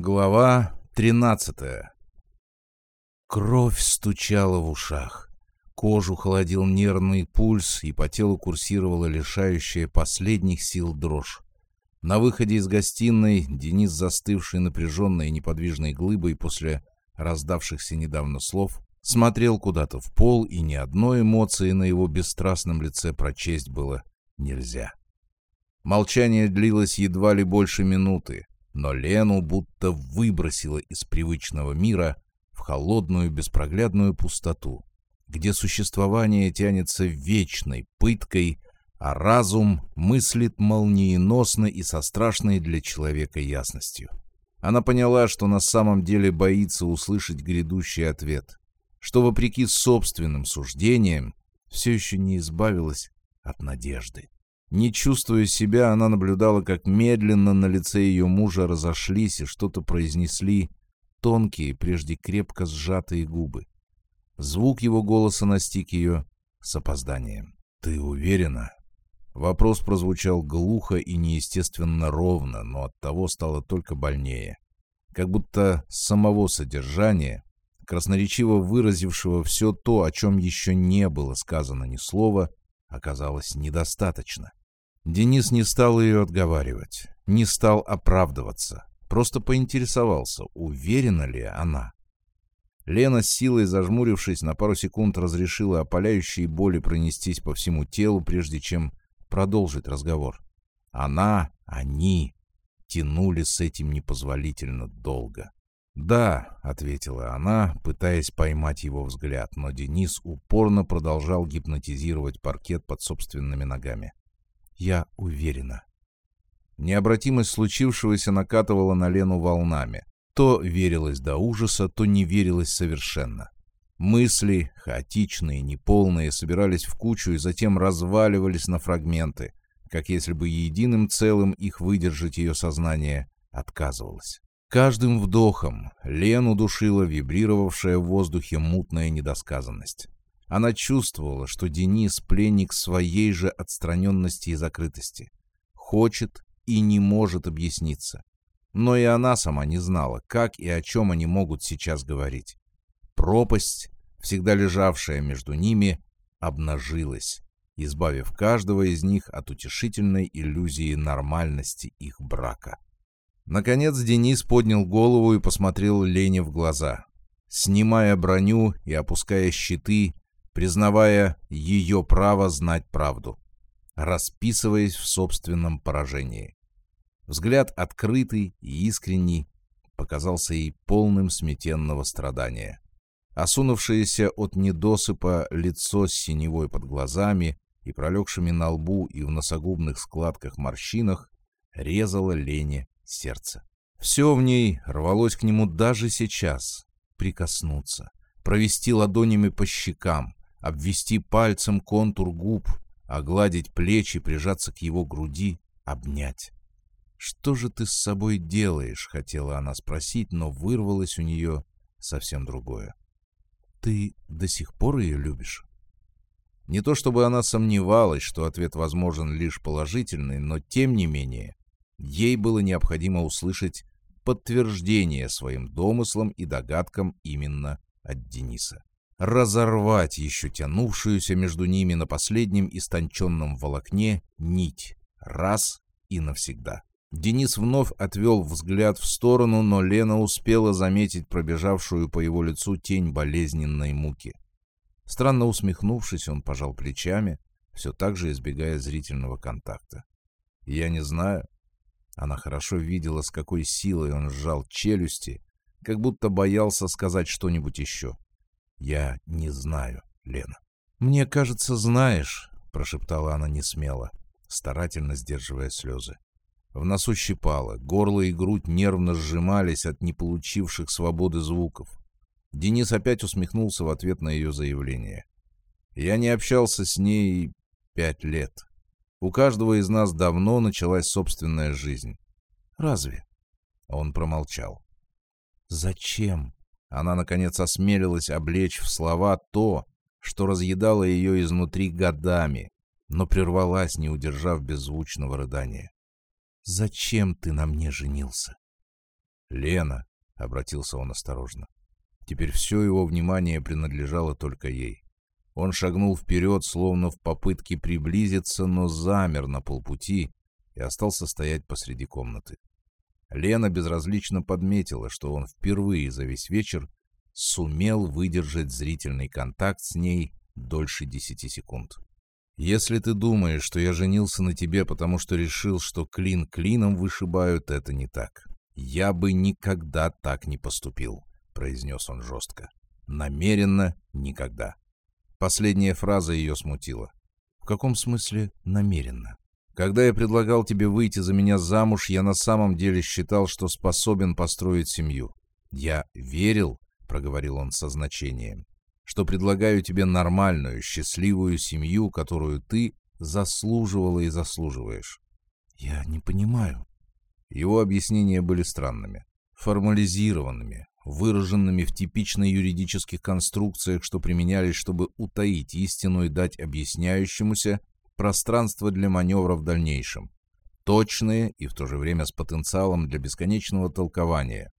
Глава тринадцатая Кровь стучала в ушах. Кожу холодил нервный пульс, и по телу курсировала лишающая последних сил дрожь. На выходе из гостиной Денис, застывший напряженной и неподвижной глыбой после раздавшихся недавно слов, смотрел куда-то в пол, и ни одной эмоции на его бесстрастном лице прочесть было нельзя. Молчание длилось едва ли больше минуты, но Лену будто выбросило из привычного мира в холодную беспроглядную пустоту, где существование тянется вечной пыткой, а разум мыслит молниеносно и со страшной для человека ясностью. Она поняла, что на самом деле боится услышать грядущий ответ, что, вопреки собственным суждениям, все еще не избавилась от надежды. Не чувствуя себя, она наблюдала, как медленно на лице ее мужа разошлись и что-то произнесли тонкие, прежде крепко сжатые губы. Звук его голоса настиг ее с опозданием. «Ты уверена?» Вопрос прозвучал глухо и неестественно ровно, но оттого стало только больнее. Как будто самого содержания, красноречиво выразившего все то, о чем еще не было сказано ни слова, оказалось недостаточно. Денис не стал ее отговаривать, не стал оправдываться, просто поинтересовался, уверена ли она. Лена с силой зажмурившись на пару секунд разрешила опаляющей боли пронестись по всему телу, прежде чем продолжить разговор. Она, они тянули с этим непозволительно долго. «Да», — ответила она, пытаясь поймать его взгляд, но Денис упорно продолжал гипнотизировать паркет под собственными ногами. «Я уверена». Необратимость случившегося накатывала на Лену волнами. То верилось до ужаса, то не верилось совершенно. Мысли, хаотичные, неполные, собирались в кучу и затем разваливались на фрагменты, как если бы единым целым их выдержать ее сознание отказывалось. Каждым вдохом Лену душила вибрировавшая в воздухе мутная недосказанность. Она чувствовала, что Денис — пленник своей же отстраненности и закрытости. Хочет и не может объясниться. Но и она сама не знала, как и о чем они могут сейчас говорить. Пропасть, всегда лежавшая между ними, обнажилась, избавив каждого из них от утешительной иллюзии нормальности их брака. Наконец Денис поднял голову и посмотрел Лене в глаза, снимая броню и опуская щиты, признавая ее право знать правду, расписываясь в собственном поражении. Взгляд открытый и искренний показался ей полным сметенного страдания. Осунувшееся от недосыпа лицо с синевой под глазами и пролегшими на лбу и в носогубных складках морщинах резало Лене сердце. Все в ней рвалось к нему даже сейчас. Прикоснуться, провести ладонями по щекам, обвести пальцем контур губ, огладить плечи, прижаться к его груди, обнять. «Что же ты с собой делаешь?» — хотела она спросить, но вырвалось у нее совсем другое. Ты до сих пор ее любишь? Не то чтобы она сомневалась, что ответ возможен лишь положительный, но тем не менее, ей было необходимо услышать подтверждение своим домыслам и догадкам именно от Дениса. Разорвать еще тянувшуюся между ними на последнем истонченном волокне нить раз и навсегда. Денис вновь отвел взгляд в сторону, но Лена успела заметить пробежавшую по его лицу тень болезненной муки. Странно усмехнувшись, он пожал плечами, все так же избегая зрительного контакта. «Я не знаю». Она хорошо видела, с какой силой он сжал челюсти, как будто боялся сказать что-нибудь еще. «Я не знаю, Лена». «Мне кажется, знаешь», — прошептала она несмело, старательно сдерживая слезы. В носу щипало, горло и грудь нервно сжимались от неполучивших свободы звуков. Денис опять усмехнулся в ответ на ее заявление. «Я не общался с ней пять лет. У каждого из нас давно началась собственная жизнь. Разве?» Он промолчал. «Зачем?» Она, наконец, осмелилась облечь в слова то, что разъедало ее изнутри годами, но прервалась, не удержав беззвучного рыдания. Зачем ты на мне женился? «Лена», — обратился он осторожно. Теперь все его внимание принадлежало только ей. Он шагнул вперед, словно в попытке приблизиться, но замер на полпути и остался стоять посреди комнаты. Лена безразлично подметила, что он впервые за весь вечер сумел выдержать зрительный контакт с ней дольше десяти секунд. «Если ты думаешь, что я женился на тебе, потому что решил, что клин клином вышибают, это не так. Я бы никогда так не поступил», — произнес он жестко. «Намеренно никогда». Последняя фраза ее смутила. «В каком смысле намеренно?» Когда я предлагал тебе выйти за меня замуж, я на самом деле считал, что способен построить семью. Я верил, — проговорил он со значением, — что предлагаю тебе нормальную, счастливую семью, которую ты заслуживала и заслуживаешь. Я не понимаю. Его объяснения были странными, формализированными, выраженными в типичных юридических конструкциях, что применялись, чтобы утаить истину и дать объясняющемуся пространство для маневра в дальнейшем, точные и в то же время с потенциалом для бесконечного толкования,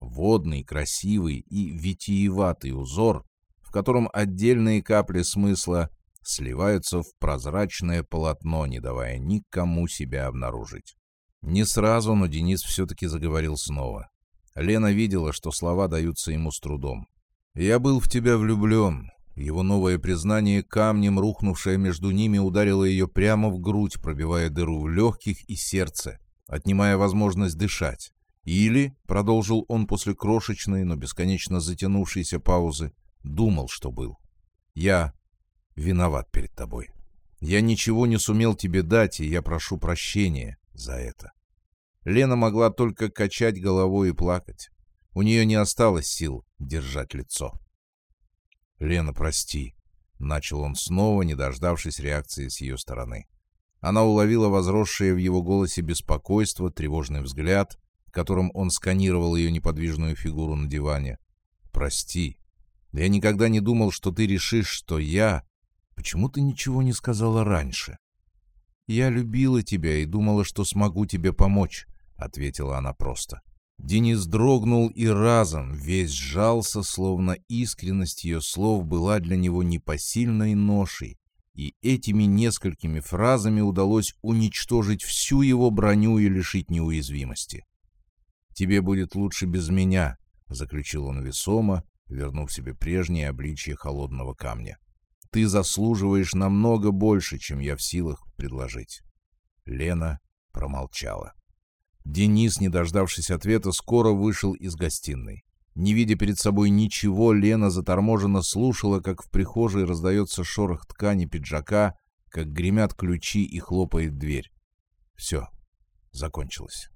водный, красивый и витиеватый узор, в котором отдельные капли смысла сливаются в прозрачное полотно, не давая никому себя обнаружить. Не сразу, но Денис все-таки заговорил снова. Лена видела, что слова даются ему с трудом. «Я был в тебя влюблен, его новое признание камнем, рухнувшее между ними, ударило ее прямо в грудь, пробивая дыру в легких и сердце, отнимая возможность дышать. Или, — продолжил он после крошечной, но бесконечно затянувшейся паузы, — думал, что был. Я виноват перед тобой. Я ничего не сумел тебе дать, и я прошу прощения за это. Лена могла только качать головой и плакать. У нее не осталось сил держать лицо. «Лена, прости», — начал он снова, не дождавшись реакции с ее стороны. Она уловила возросшее в его голосе беспокойство, тревожный взгляд, которым он сканировал ее неподвижную фигуру на диване. «Прости. Я никогда не думал, что ты решишь, что я... Почему ты ничего не сказала раньше?» «Я любила тебя и думала, что смогу тебе помочь», — ответила она просто. Денис дрогнул и разом весь сжался, словно искренность ее слов была для него непосильной ношей, и этими несколькими фразами удалось уничтожить всю его броню и лишить неуязвимости. «Тебе будет лучше без меня», — заключил он весомо, вернув себе прежнее обличье холодного камня. «Ты заслуживаешь намного больше, чем я в силах предложить». Лена промолчала. Денис, не дождавшись ответа, скоро вышел из гостиной. Не видя перед собой ничего, Лена заторможенно слушала, как в прихожей раздается шорох ткани пиджака, как гремят ключи и хлопает дверь. Все, закончилось.